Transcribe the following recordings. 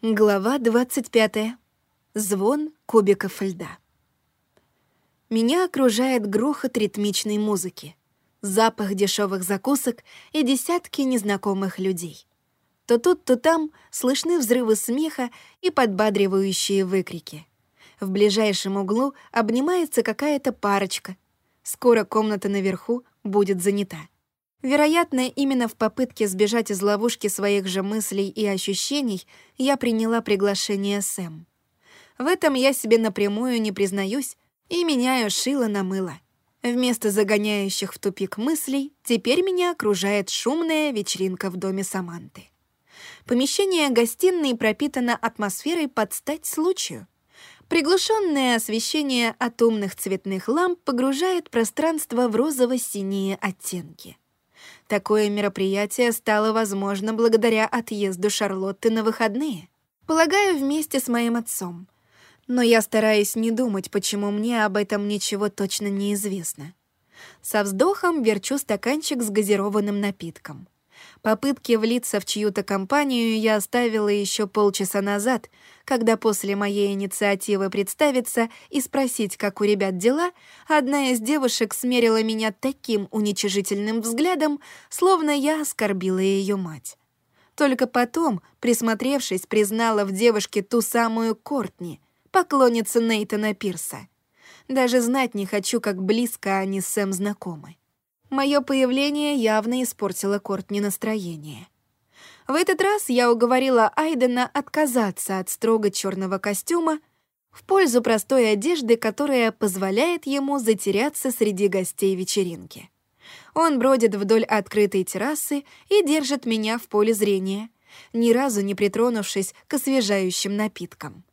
Глава 25. Звон кубиков льда. Меня окружает грохот ритмичной музыки, запах дешевых закусок и десятки незнакомых людей. То тут, то там слышны взрывы смеха и подбадривающие выкрики. В ближайшем углу обнимается какая-то парочка. Скоро комната наверху будет занята. Вероятно, именно в попытке сбежать из ловушки своих же мыслей и ощущений я приняла приглашение Сэм. В этом я себе напрямую не признаюсь и меняю шило на мыло. Вместо загоняющих в тупик мыслей теперь меня окружает шумная вечеринка в доме Саманты. Помещение гостиной пропитано атмосферой под стать случаю. Приглушенное освещение от умных цветных ламп погружает пространство в розово-синие оттенки. Такое мероприятие стало возможно благодаря отъезду Шарлотты на выходные. Полагаю, вместе с моим отцом. Но я стараюсь не думать, почему мне об этом ничего точно не известно. Со вздохом верчу стаканчик с газированным напитком. Попытки влиться в чью-то компанию я оставила еще полчаса назад, когда после моей инициативы представиться и спросить, как у ребят дела, одна из девушек смерила меня таким уничижительным взглядом, словно я оскорбила ее мать. Только потом, присмотревшись, признала в девушке ту самую Кортни, поклонницу Нейтана Пирса. Даже знать не хочу, как близко они с Сэм знакомы. Мое появление явно испортило Кортни настроение. В этот раз я уговорила Айдена отказаться от строго черного костюма в пользу простой одежды, которая позволяет ему затеряться среди гостей вечеринки. Он бродит вдоль открытой террасы и держит меня в поле зрения, ни разу не притронувшись к освежающим напиткам.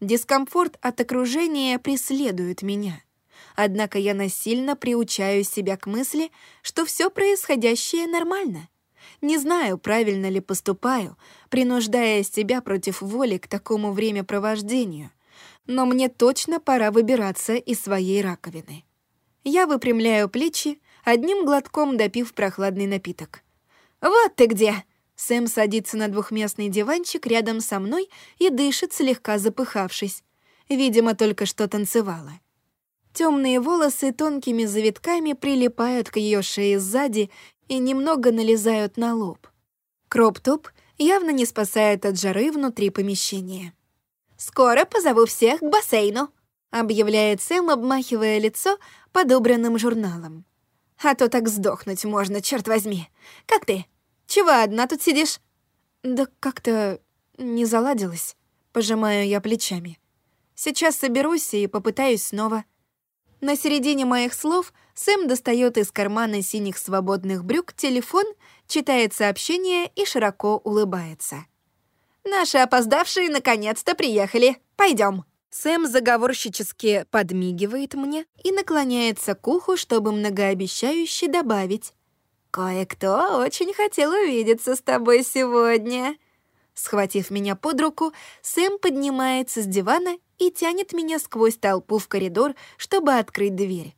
Дискомфорт от окружения преследует меня — Однако я насильно приучаю себя к мысли, что все происходящее нормально. Не знаю, правильно ли поступаю, принуждая себя против воли к такому времяпровождению, но мне точно пора выбираться из своей раковины. Я выпрямляю плечи, одним глотком допив прохладный напиток. «Вот ты где!» Сэм садится на двухместный диванчик рядом со мной и дышит, слегка запыхавшись. Видимо, только что танцевала. Темные волосы тонкими завитками прилипают к ее шее сзади и немного налезают на лоб. Кроп-топ явно не спасает от жары внутри помещения. «Скоро позову всех к бассейну», — объявляет Сэм, обмахивая лицо подобранным журналом. «А то так сдохнуть можно, черт возьми. Как ты? Чего одна тут сидишь?» «Да как-то не заладилось», — пожимаю я плечами. «Сейчас соберусь и попытаюсь снова». На середине моих слов Сэм достает из кармана синих свободных брюк телефон, читает сообщение и широко улыбается. «Наши опоздавшие наконец-то приехали. Пойдем. Сэм заговорщически подмигивает мне и наклоняется к уху, чтобы многообещающе добавить. «Кое-кто очень хотел увидеться с тобой сегодня». Схватив меня под руку, Сэм поднимается с дивана и тянет меня сквозь толпу в коридор, чтобы открыть дверь.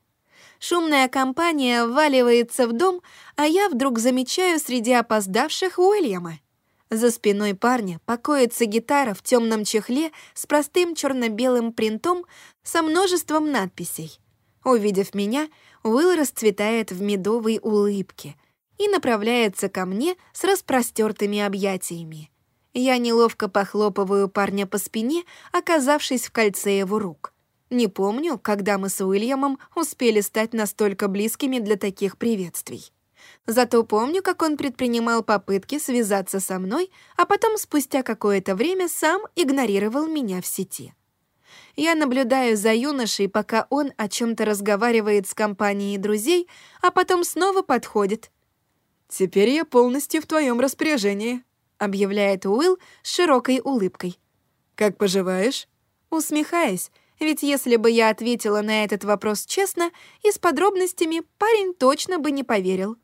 Шумная компания вваливается в дом, а я вдруг замечаю среди опоздавших Уильяма. За спиной парня покоится гитара в темном чехле с простым черно-белым принтом со множеством надписей. Увидев меня, Уилл расцветает в медовой улыбке и направляется ко мне с распростертыми объятиями. Я неловко похлопываю парня по спине, оказавшись в кольце его рук. Не помню, когда мы с Уильямом успели стать настолько близкими для таких приветствий. Зато помню, как он предпринимал попытки связаться со мной, а потом спустя какое-то время сам игнорировал меня в сети. Я наблюдаю за юношей, пока он о чем то разговаривает с компанией друзей, а потом снова подходит. «Теперь я полностью в твоем распоряжении», объявляет Уилл с широкой улыбкой. «Как поживаешь?» Усмехаясь, ведь если бы я ответила на этот вопрос честно и с подробностями, парень точно бы не поверил.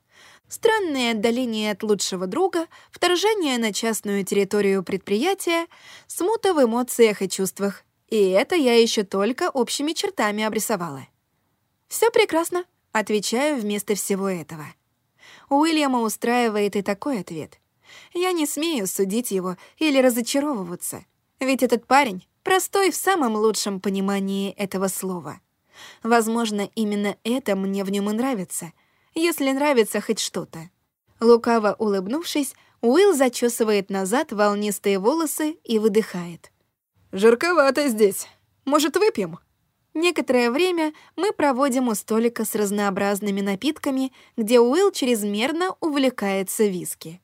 Странное отдаление от лучшего друга, вторжение на частную территорию предприятия, смута в эмоциях и чувствах. И это я еще только общими чертами обрисовала. Все прекрасно», — отвечаю вместо всего этого. Уильяма устраивает и такой ответ — Я не смею судить его или разочаровываться, ведь этот парень простой в самом лучшем понимании этого слова. Возможно, именно это мне в нем и нравится, если нравится хоть что-то. Лукаво улыбнувшись, Уилл зачесывает назад волнистые волосы и выдыхает. «Жарковато здесь. Может, выпьем?» Некоторое время мы проводим у столика с разнообразными напитками, где Уилл чрезмерно увлекается виски.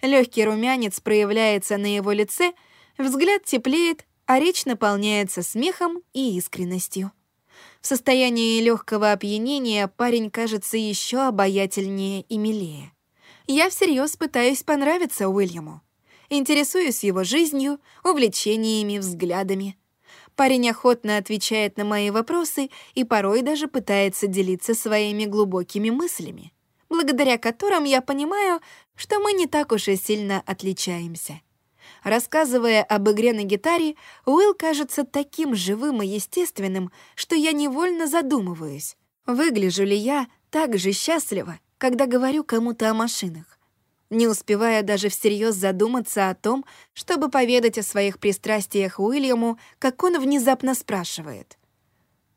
Легкий румянец проявляется на его лице, взгляд теплеет, а речь наполняется смехом и искренностью. В состоянии легкого опьянения парень кажется еще обаятельнее и милее. Я всерьез пытаюсь понравиться Уильяму. Интересуюсь его жизнью, увлечениями, взглядами. Парень охотно отвечает на мои вопросы и порой даже пытается делиться своими глубокими мыслями, благодаря которым я понимаю, что мы не так уж и сильно отличаемся. Рассказывая об игре на гитаре, Уилл кажется таким живым и естественным, что я невольно задумываюсь, выгляжу ли я так же счастливо, когда говорю кому-то о машинах, не успевая даже всерьез задуматься о том, чтобы поведать о своих пристрастиях Уильяму, как он внезапно спрашивает.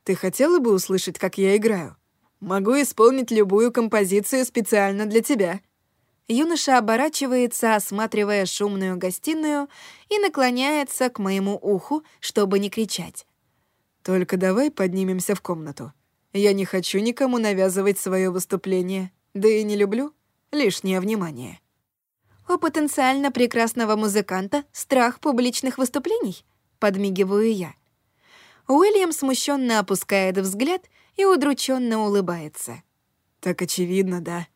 «Ты хотела бы услышать, как я играю? Могу исполнить любую композицию специально для тебя». Юноша оборачивается, осматривая шумную гостиную, и наклоняется к моему уху, чтобы не кричать. «Только давай поднимемся в комнату. Я не хочу никому навязывать свое выступление, да и не люблю лишнее внимание». «У потенциально прекрасного музыканта страх публичных выступлений?» — подмигиваю я. Уильям смущенно опускает взгляд и удрученно улыбается. «Так очевидно, да?»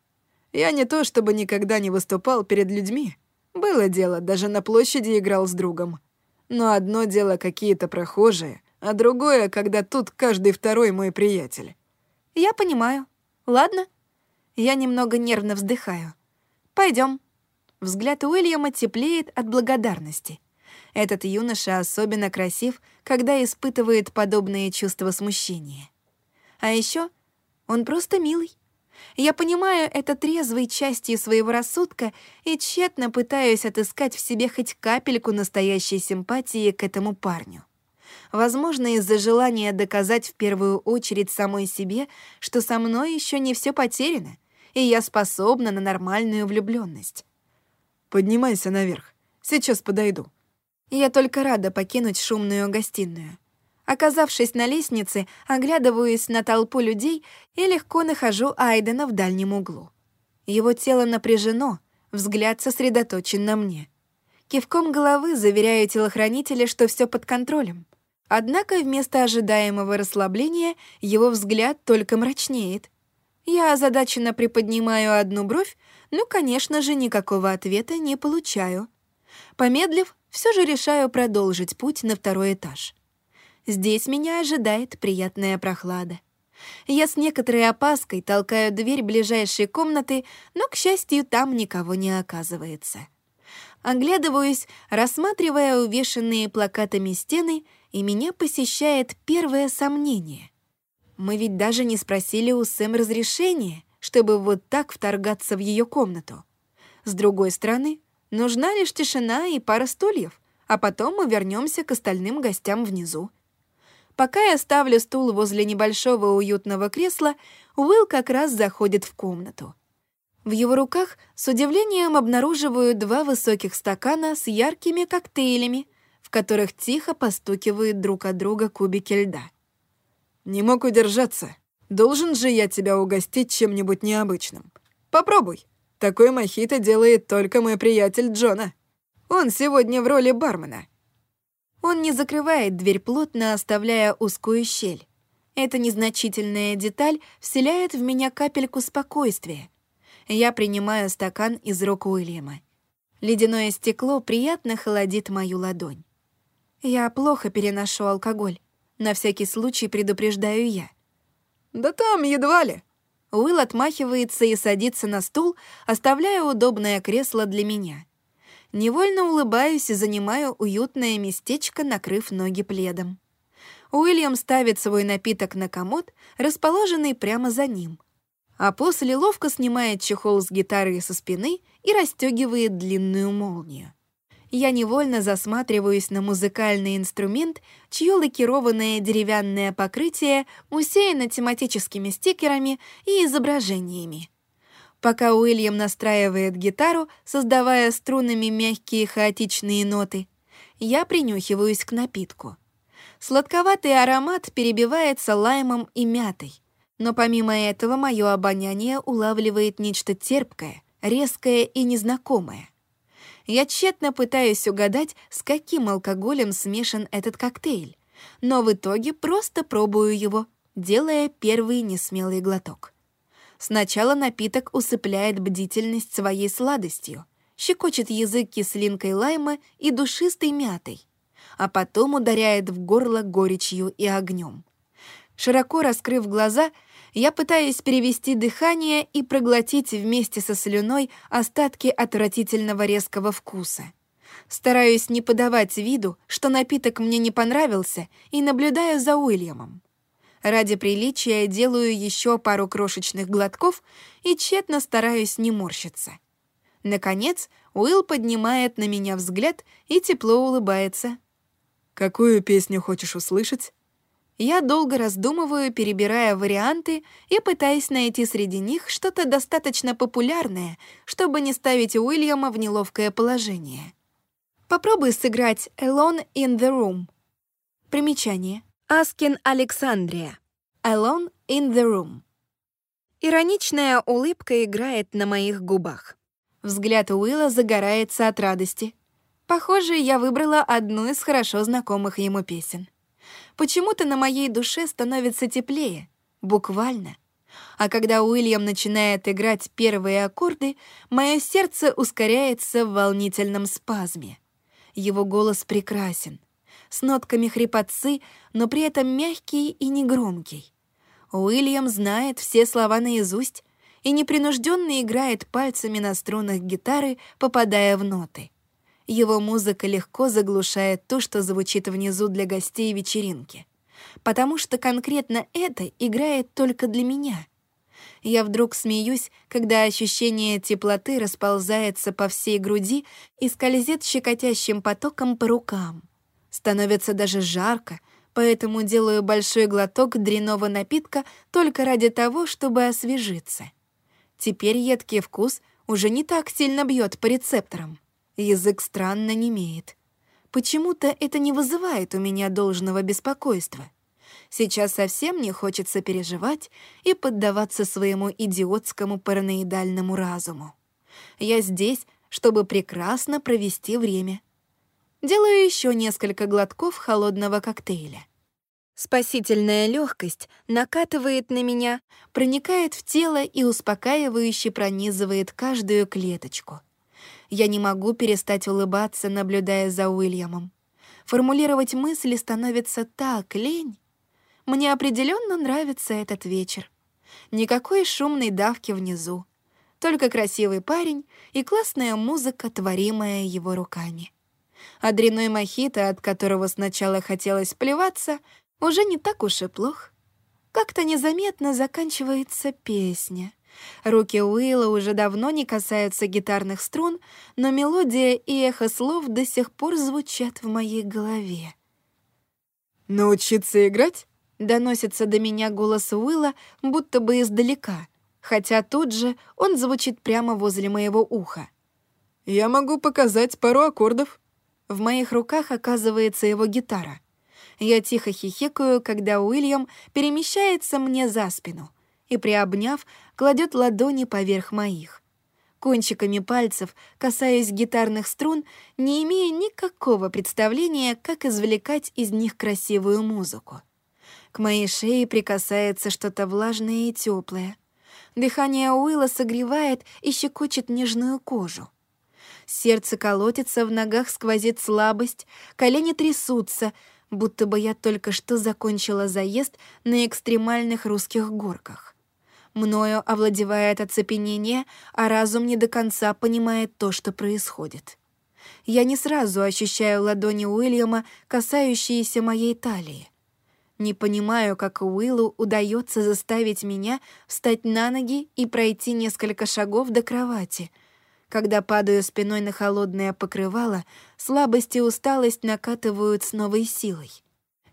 Я не то чтобы никогда не выступал перед людьми. Было дело, даже на площади играл с другом. Но одно дело какие-то прохожие, а другое, когда тут каждый второй мой приятель. Я понимаю. Ладно. Я немного нервно вздыхаю. Пойдем. Взгляд Уильяма теплеет от благодарности. Этот юноша особенно красив, когда испытывает подобные чувства смущения. А еще он просто милый. Я понимаю это трезвой частью своего рассудка и тщетно пытаюсь отыскать в себе хоть капельку настоящей симпатии к этому парню. Возможно, из-за желания доказать в первую очередь самой себе, что со мной еще не все потеряно, и я способна на нормальную влюбленность. «Поднимайся наверх. Сейчас подойду». Я только рада покинуть шумную гостиную. Оказавшись на лестнице, оглядываюсь на толпу людей и легко нахожу Айдена в дальнем углу. Его тело напряжено, взгляд сосредоточен на мне. Кивком головы заверяю телохранителя, что все под контролем. Однако вместо ожидаемого расслабления его взгляд только мрачнеет. Я озадаченно приподнимаю одну бровь, но, конечно же, никакого ответа не получаю. Помедлив, все же решаю продолжить путь на второй этаж. Здесь меня ожидает приятная прохлада. Я с некоторой опаской толкаю дверь ближайшей комнаты, но, к счастью, там никого не оказывается. Оглядываюсь, рассматривая увешанные плакатами стены, и меня посещает первое сомнение. Мы ведь даже не спросили у Сэм разрешения, чтобы вот так вторгаться в ее комнату. С другой стороны, нужна лишь тишина и пара стульев, а потом мы вернемся к остальным гостям внизу. Пока я ставлю стул возле небольшого уютного кресла, Уилл как раз заходит в комнату. В его руках с удивлением обнаруживаю два высоких стакана с яркими коктейлями, в которых тихо постукивают друг от друга кубики льда. «Не мог удержаться. Должен же я тебя угостить чем-нибудь необычным. Попробуй. Такой мохито делает только мой приятель Джона. Он сегодня в роли бармена. Он не закрывает дверь плотно, оставляя узкую щель. Эта незначительная деталь вселяет в меня капельку спокойствия. Я принимаю стакан из рук Уильяма. Ледяное стекло приятно холодит мою ладонь. Я плохо переношу алкоголь. На всякий случай предупреждаю я. «Да там едва ли». Уилл отмахивается и садится на стул, оставляя удобное кресло для меня. Невольно улыбаюсь и занимаю уютное местечко, накрыв ноги пледом. Уильям ставит свой напиток на комод, расположенный прямо за ним. а после ловко снимает чехол с гитары со спины и расстегивает длинную молнию. Я невольно засматриваюсь на музыкальный инструмент, чье лакированное деревянное покрытие усеяно тематическими стикерами и изображениями. Пока Уильям настраивает гитару, создавая струнами мягкие хаотичные ноты, я принюхиваюсь к напитку. Сладковатый аромат перебивается лаймом и мятой. Но помимо этого мое обоняние улавливает нечто терпкое, резкое и незнакомое. Я тщетно пытаюсь угадать, с каким алкоголем смешан этот коктейль, но в итоге просто пробую его, делая первый несмелый глоток. Сначала напиток усыпляет бдительность своей сладостью, щекочет язык кислинкой лайма и душистой мятой, а потом ударяет в горло горечью и огнем. Широко раскрыв глаза, я пытаюсь перевести дыхание и проглотить вместе со слюной остатки отвратительного резкого вкуса. Стараюсь не подавать виду, что напиток мне не понравился, и наблюдаю за Уильямом. Ради приличия делаю еще пару крошечных глотков и тщетно стараюсь не морщиться. Наконец, Уилл поднимает на меня взгляд и тепло улыбается. «Какую песню хочешь услышать?» Я долго раздумываю, перебирая варианты и пытаясь найти среди них что-то достаточно популярное, чтобы не ставить Уильяма в неловкое положение. Попробуй сыграть «Alone in the Room». Примечание. Аскин Александрия. «Alone in the Room». Ироничная улыбка играет на моих губах. Взгляд Уилла загорается от радости. Похоже, я выбрала одну из хорошо знакомых ему песен. Почему-то на моей душе становится теплее, буквально. А когда Уильям начинает играть первые аккорды, мое сердце ускоряется в волнительном спазме. Его голос прекрасен, с нотками хрипотцы, но при этом мягкий и негромкий. Уильям знает все слова наизусть и непринужденно играет пальцами на струнах гитары, попадая в ноты. Его музыка легко заглушает то, что звучит внизу для гостей вечеринки. Потому что конкретно это играет только для меня. Я вдруг смеюсь, когда ощущение теплоты расползается по всей груди и скользит щекотящим потоком по рукам. Становится даже жарко, поэтому делаю большой глоток дряного напитка только ради того, чтобы освежиться. Теперь едкий вкус уже не так сильно бьет по рецепторам. Язык странно немеет. Почему-то это не вызывает у меня должного беспокойства. Сейчас совсем не хочется переживать и поддаваться своему идиотскому параноидальному разуму. Я здесь, чтобы прекрасно провести время. Делаю еще несколько глотков холодного коктейля. Спасительная легкость накатывает на меня, проникает в тело и успокаивающе пронизывает каждую клеточку — я не могу перестать улыбаться, наблюдая за Уильямом. Формулировать мысли становится так лень. Мне определенно нравится этот вечер. Никакой шумной давки внизу. Только красивый парень и классная музыка, творимая его руками. А дряной мохито, от которого сначала хотелось плеваться, уже не так уж и плох. Как-то незаметно заканчивается песня — Руки Уилла уже давно не касаются гитарных струн, но мелодия и эхо слов до сих пор звучат в моей голове. «Научиться играть?» — доносится до меня голос Уилла, будто бы издалека, хотя тут же он звучит прямо возле моего уха. «Я могу показать пару аккордов». В моих руках оказывается его гитара. Я тихо хихикаю, когда Уильям перемещается мне за спину — и, приобняв, кладет ладони поверх моих. Кончиками пальцев, касаясь гитарных струн, не имея никакого представления, как извлекать из них красивую музыку. К моей шее прикасается что-то влажное и теплое. Дыхание Уилла согревает и щекочет нежную кожу. Сердце колотится, в ногах сквозит слабость, колени трясутся, будто бы я только что закончила заезд на экстремальных русских горках. Мною овладевает оцепенение, а разум не до конца понимает то, что происходит. Я не сразу ощущаю ладони Уильяма, касающиеся моей талии. Не понимаю, как Уиллу удается заставить меня встать на ноги и пройти несколько шагов до кровати. Когда падаю спиной на холодное покрывало, слабость и усталость накатывают с новой силой.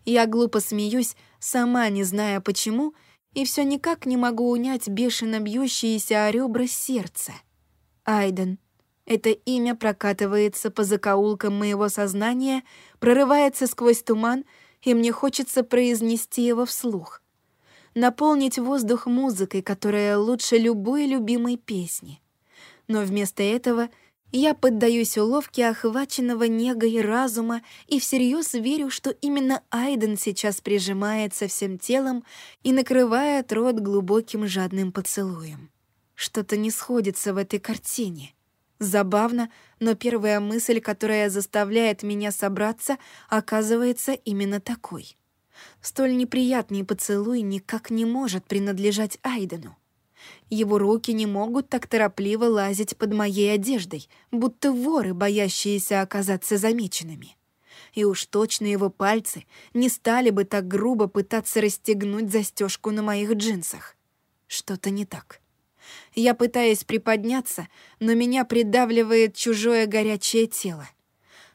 Я глупо смеюсь, сама не зная почему, и все никак не могу унять бешено бьющееся о ребра сердце. Айден. Это имя прокатывается по закоулкам моего сознания, прорывается сквозь туман — и мне хочется произнести его вслух. Наполнить воздух музыкой, которая лучше любой любимой песни. Но вместо этого я поддаюсь уловке охваченного негой разума и всерьез верю, что именно Айден сейчас прижимается всем телом и накрывает рот глубоким жадным поцелуем. Что-то не сходится в этой картине. Забавно, но первая мысль, которая заставляет меня собраться, оказывается именно такой. Столь неприятный поцелуй никак не может принадлежать Айдену. Его руки не могут так торопливо лазить под моей одеждой, будто воры, боящиеся оказаться замеченными. И уж точно его пальцы не стали бы так грубо пытаться расстегнуть застежку на моих джинсах. Что-то не так. Я пытаюсь приподняться, но меня придавливает чужое горячее тело.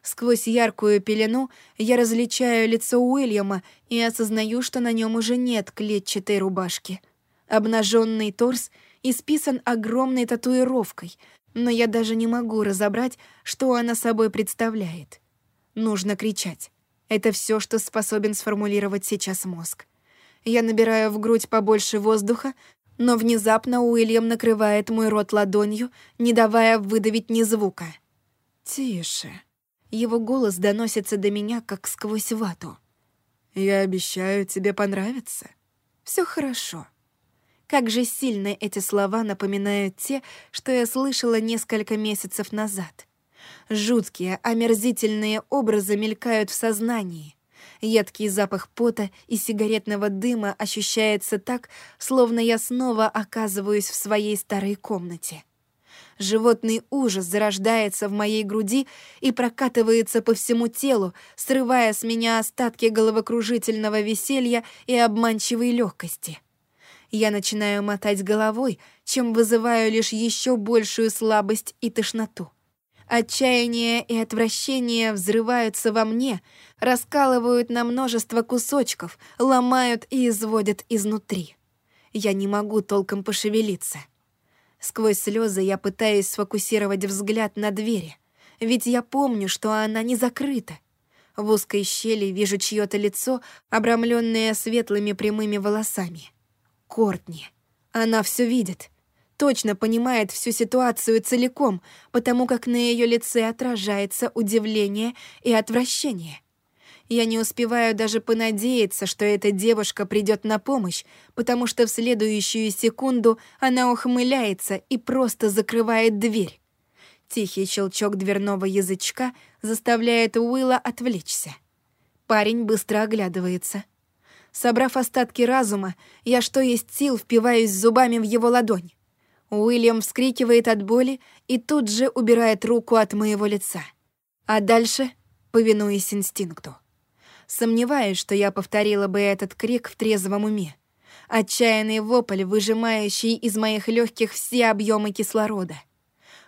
Сквозь яркую пелену я различаю лицо Уильяма и осознаю, что на нем уже нет клетчатой рубашки. Обнаженный торс исписан огромной татуировкой, но я даже не могу разобрать, что она собой представляет. Нужно кричать. Это все, что способен сформулировать сейчас мозг. Я набираю в грудь побольше воздуха, но внезапно Уильям накрывает мой рот ладонью, не давая выдавить ни звука. «Тише». Его голос доносится до меня, как сквозь вату. «Я обещаю, тебе понравится. Все хорошо». Как же сильно эти слова напоминают те, что я слышала несколько месяцев назад. Жуткие, омерзительные образы мелькают в сознании — Едкий запах пота и сигаретного дыма ощущается так, словно я снова оказываюсь в своей старой комнате. Животный ужас зарождается в моей груди и прокатывается по всему телу, срывая с меня остатки головокружительного веселья и обманчивой легкости. Я начинаю мотать головой, чем вызываю лишь еще большую слабость и тошноту. Отчаяние и отвращение взрываются во мне, раскалывают на множество кусочков, ломают и изводят изнутри. Я не могу толком пошевелиться. Сквозь слезы я пытаюсь сфокусировать взгляд на двери, ведь я помню, что она не закрыта. В узкой щели вижу чьё-то лицо, обрамленное светлыми прямыми волосами. Кортни. Она все видит точно понимает всю ситуацию целиком, потому как на ее лице отражается удивление и отвращение. Я не успеваю даже понадеяться, что эта девушка придет на помощь, потому что в следующую секунду она ухмыляется и просто закрывает дверь. Тихий щелчок дверного язычка заставляет Уилла отвлечься. Парень быстро оглядывается. Собрав остатки разума, я что есть сил впиваюсь зубами в его ладонь. Уильям вскрикивает от боли и тут же убирает руку от моего лица. А дальше повинуясь инстинкту. Сомневаюсь, что я повторила бы этот крик в трезвом уме. Отчаянный вопль, выжимающий из моих легких все объемы кислорода.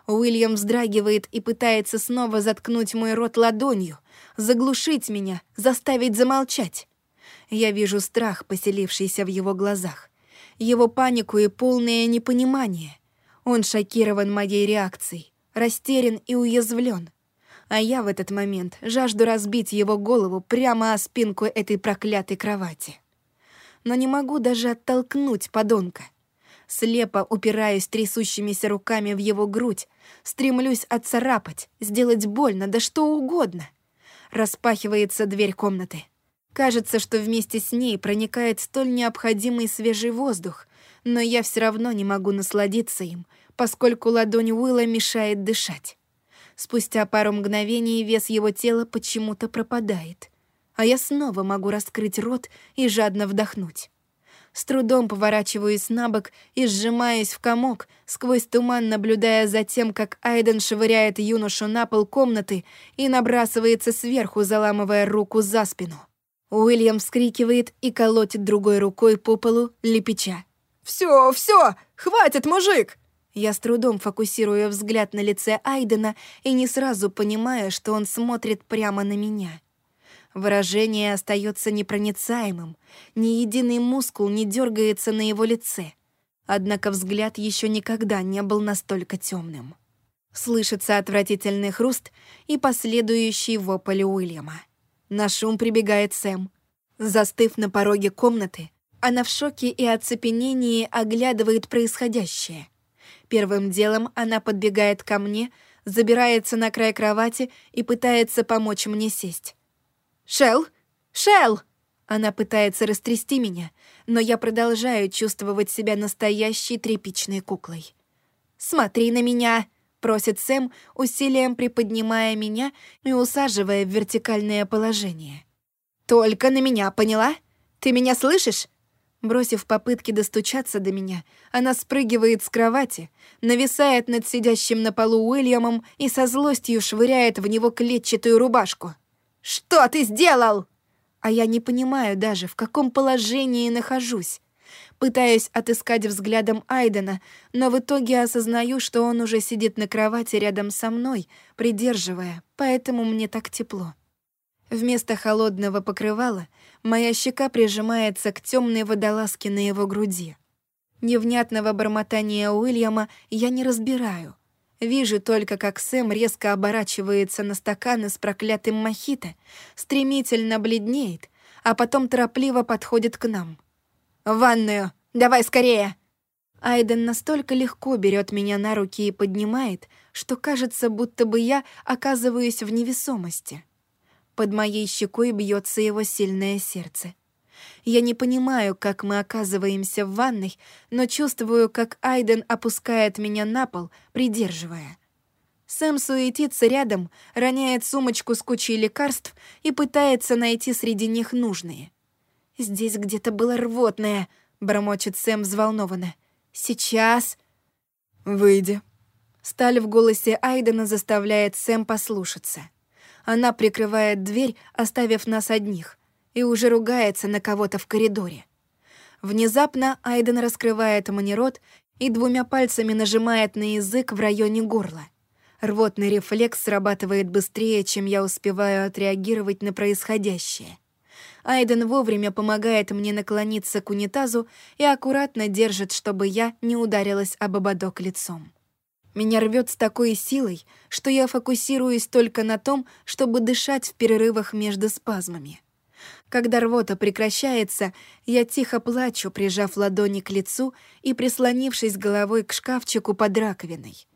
Уильям вздрагивает и пытается снова заткнуть мой рот ладонью, заглушить меня, заставить замолчать. Я вижу страх, поселившийся в его глазах его панику и полное непонимание. Он шокирован моей реакцией, растерян и уязвлен. А я в этот момент жажду разбить его голову прямо о спинку этой проклятой кровати. Но не могу даже оттолкнуть подонка. Слепо упираюсь трясущимися руками в его грудь, стремлюсь отцарапать, сделать больно, да что угодно. Распахивается дверь комнаты. Кажется, что вместе с ней проникает столь необходимый свежий воздух, но я все равно не могу насладиться им, поскольку ладонь Уилла мешает дышать. Спустя пару мгновений вес его тела почему-то пропадает, а я снова могу раскрыть рот и жадно вдохнуть. С трудом поворачиваюсь на бок и сжимаюсь в комок, сквозь туман наблюдая за тем, как Айден швыряет юношу на пол комнаты и набрасывается сверху, заламывая руку за спину. Уильям вскрикивает и колотит другой рукой по полу, лепеча. «Всё, всё! Хватит, мужик!» Я с трудом фокусирую взгляд на лице Айдена и не сразу понимаю, что он смотрит прямо на меня. Выражение остается непроницаемым, ни единый мускул не дергается на его лице. Однако взгляд еще никогда не был настолько темным. Слышится отвратительный хруст и последующий вопль Уильяма. На шум прибегает Сэм. Застыв на пороге комнаты, она в шоке и оцепенении оглядывает происходящее. Первым делом она подбегает ко мне, забирается на край кровати и пытается помочь мне сесть. «Шелл! Шелл!» Она пытается растрясти меня, но я продолжаю чувствовать себя настоящей тряпичной куклой. «Смотри на меня!» — просит Сэм, усилием приподнимая меня и усаживая в вертикальное положение. «Только на меня, поняла? Ты меня слышишь?» Бросив попытки достучаться до меня, она спрыгивает с кровати, нависает над сидящим на полу Уильямом и со злостью швыряет в него клетчатую рубашку. «Что ты сделал?» А я не понимаю даже, в каком положении нахожусь. Пытаюсь отыскать взглядом Айдена, но в итоге осознаю, что он уже сидит на кровати рядом со мной, придерживая, поэтому мне так тепло. Вместо холодного покрывала моя щека прижимается к темной водолазке на его груди. Невнятного бормотания Уильяма я не разбираю — Вижу только, как Сэм резко оборачивается на стаканы с проклятым мохито, стремительно бледнеет, а потом торопливо подходит к нам. «В ванную! Давай скорее!» Айден настолько легко берет меня на руки и поднимает, что кажется, будто бы я оказываюсь в невесомости. Под моей щекой бьется его сильное сердце. Я не понимаю, как мы оказываемся в ванной, но чувствую, как Айден опускает меня на пол, придерживая. Сэм суетится рядом, роняет сумочку с кучей лекарств и пытается найти среди них нужные. «Здесь где-то было рвотное», — бормочет Сэм взволнованно. «Сейчас...» «Выйди». Сталь в голосе Айдена заставляет Сэм послушаться. Она прикрывает дверь, оставив нас одних — и уже ругается на кого-то в коридоре. Внезапно Айден раскрывает мне рот и двумя пальцами нажимает на язык в районе горла. Рвотный рефлекс срабатывает быстрее, чем я успеваю отреагировать на происходящее. Айден вовремя помогает мне наклониться к унитазу и аккуратно держит, чтобы я не ударилась об ободок лицом. Меня рвет с такой силой, что я фокусируюсь только на том, чтобы дышать в перерывах между спазмами. Когда рвота прекращается, я тихо плачу, прижав ладони к лицу и прислонившись головой к шкафчику под раковиной.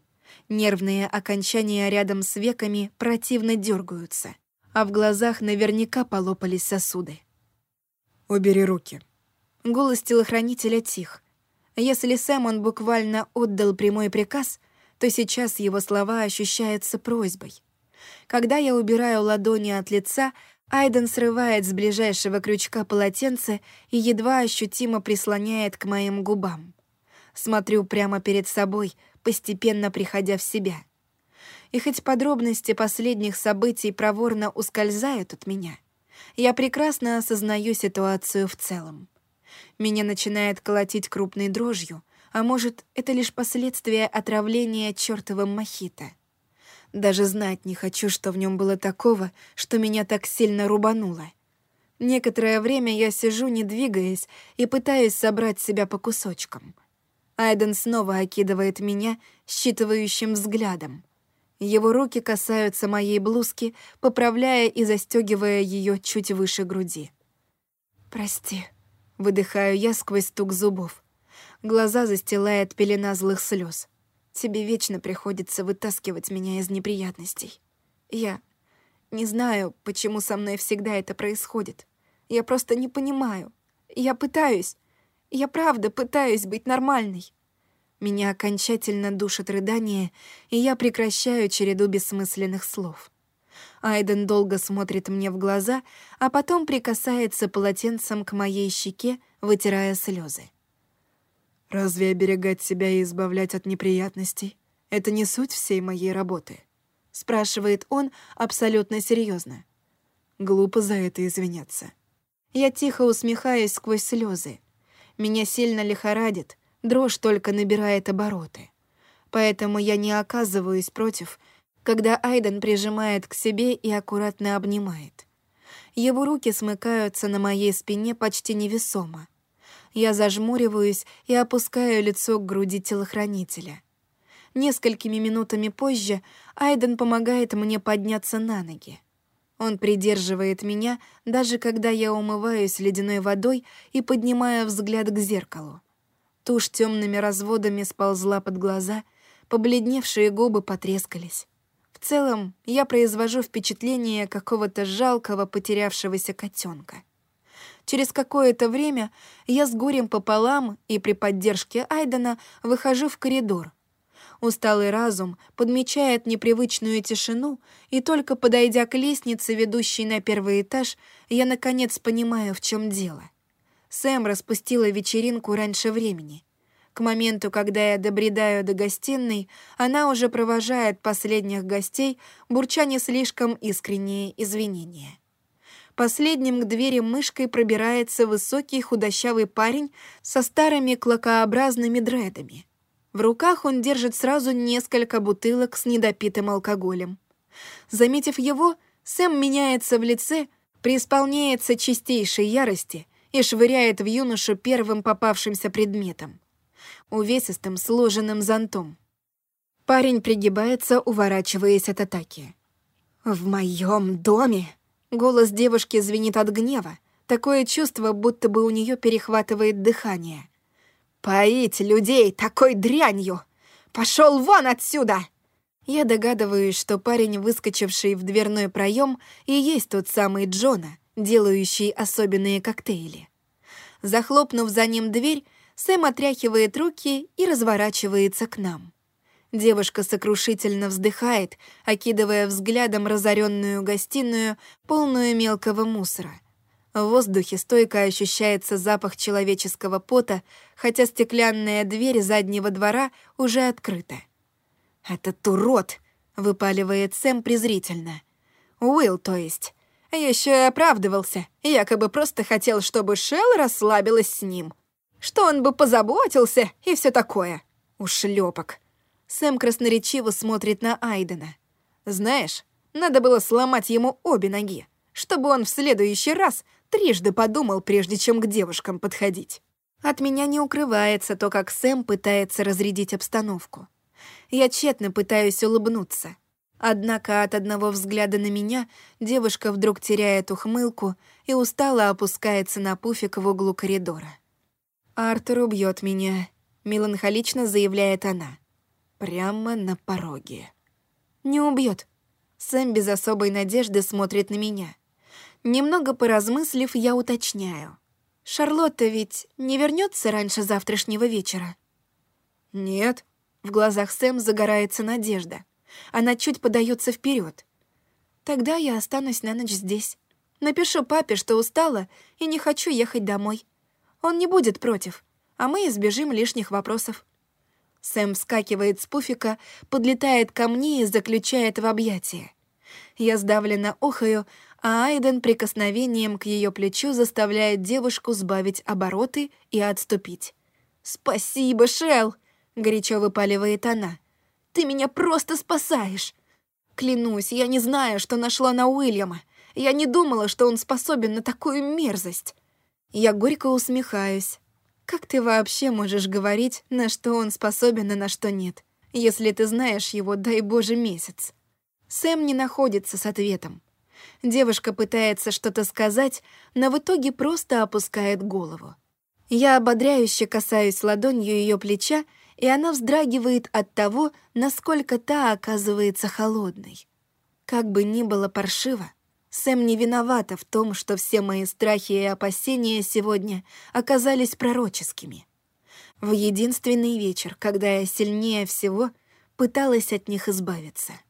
Нервные окончания рядом с веками противно дергаются, а в глазах наверняка полопались сосуды. «Убери руки». Голос телохранителя тих. Если Сэм он буквально отдал прямой приказ, то сейчас его слова ощущаются просьбой. Когда я убираю ладони от лица, Айден срывает с ближайшего крючка полотенце и едва ощутимо прислоняет к моим губам. Смотрю прямо перед собой, постепенно приходя в себя. И хоть подробности последних событий проворно ускользают от меня, я прекрасно осознаю ситуацию в целом. Меня начинает колотить крупной дрожью, а может, это лишь последствия отравления чёртовым мохито. Даже знать не хочу, что в нем было такого, что меня так сильно рубануло. Некоторое время я сижу, не двигаясь, и пытаюсь собрать себя по кусочкам. Айден снова окидывает меня считывающим взглядом. Его руки касаются моей блузки, поправляя и застегивая ее чуть выше груди. «Прости», — выдыхаю я сквозь стук зубов. Глаза застилает пелена злых слез. Тебе вечно приходится вытаскивать меня из неприятностей. Я не знаю, почему со мной всегда это происходит. Я просто не понимаю. Я пытаюсь. Я правда пытаюсь быть нормальной. Меня окончательно душит рыдание, и я прекращаю череду бессмысленных слов. Айден долго смотрит мне в глаза, а потом прикасается полотенцем к моей щеке, вытирая слезы. Разве оберегать себя и избавлять от неприятностей — это не суть всей моей работы? Спрашивает он абсолютно серьезно. Глупо за это извиняться. Я тихо усмехаюсь сквозь слезы. Меня сильно лихорадит, дрожь только набирает обороты. Поэтому я не оказываюсь против, когда Айден прижимает к себе и аккуратно обнимает. Его руки смыкаются на моей спине почти невесомо. Я зажмуриваюсь и опускаю лицо к груди телохранителя. Несколькими минутами позже Айден помогает мне подняться на ноги. Он придерживает меня, даже когда я умываюсь ледяной водой и поднимаю взгляд к зеркалу. Тушь темными разводами сползла под глаза, побледневшие губы потрескались. В целом, я произвожу впечатление какого-то жалкого потерявшегося котенка. Через какое-то время я с горем пополам и при поддержке Айдена выхожу в коридор, Усталый разум подмечает непривычную тишину, и только подойдя к лестнице, ведущей на первый этаж, я наконец понимаю, в чем дело. Сэм распустила вечеринку раньше времени. К моменту, когда я добредаю до гостиной, она уже провожает последних гостей, бурча не слишком искренние извинения. Последним к двери мышкой пробирается высокий худощавый парень со старыми клокообразными дредами. В руках он держит сразу несколько бутылок с недопитым алкоголем. Заметив его, Сэм меняется в лице, преисполняется чистейшей ярости и швыряет в юношу первым попавшимся предметом — увесистым сложенным зонтом. Парень пригибается, уворачиваясь от атаки. «В моем доме!» Голос девушки звенит от гнева. Такое чувство, будто бы у нее перехватывает дыхание. Поить людей такой дрянью! Пошел вон отсюда!» Я догадываюсь, что парень, выскочивший в дверной проем, и есть тот самый Джона, делающий особенные коктейли. Захлопнув за ним дверь, Сэм отряхивает руки и разворачивается к нам. Девушка сокрушительно вздыхает, окидывая взглядом разоренную гостиную, полную мелкого мусора — в воздухе стойко ощущается запах человеческого пота, хотя стеклянная дверь заднего двора уже открыта. «Этот урод!» — выпаливает Сэм презрительно. «Уилл, то есть. Еще и оправдывался, якобы просто хотел, чтобы Шелл расслабилась с ним. Что он бы позаботился и все такое. Ушлепок». Сэм красноречиво смотрит на Айдена. «Знаешь, надо было сломать ему обе ноги, чтобы он в следующий раз трижды подумал, прежде чем к девушкам подходить. От меня не укрывается то, как Сэм пытается разрядить обстановку. Я тщетно пытаюсь улыбнуться. Однако от одного взгляда на меня девушка вдруг теряет ухмылку и устало опускается на пуфик в углу коридора. «Артур убьет меня», — меланхолично заявляет она. Прямо на пороге. «Не убьет. Сэм без особой надежды смотрит на меня. Немного поразмыслив, я уточняю. «Шарлотта ведь не вернется раньше завтрашнего вечера?» «Нет». В глазах Сэм загорается надежда. Она чуть подается вперед. «Тогда я останусь на ночь здесь. Напишу папе, что устала и не хочу ехать домой. Он не будет против, а мы избежим лишних вопросов». Сэм вскакивает с пуфика, подлетает ко мне и заключает в объятия. Я сдавленно охаю, а Айден прикосновением к ее плечу заставляет девушку сбавить обороты и отступить. «Спасибо, Шел! горячо выпаливает она. «Ты меня просто спасаешь!» Клянусь, я не знаю, что нашла на Уильяма. Я не думала, что он способен на такую мерзость. Я горько усмехаюсь. Как ты вообще можешь говорить, на что он способен, а на что нет, если ты знаешь его, дай боже, месяц? Сэм не находится с ответом. Девушка пытается что-то сказать, но в итоге просто опускает голову. Я ободряюще касаюсь ладонью ее плеча, и она вздрагивает от того, насколько та оказывается холодной. Как бы ни было паршиво, Сэм не виновата в том, что все мои страхи и опасения сегодня оказались пророческими. В единственный вечер, когда я сильнее всего пыталась от них избавиться —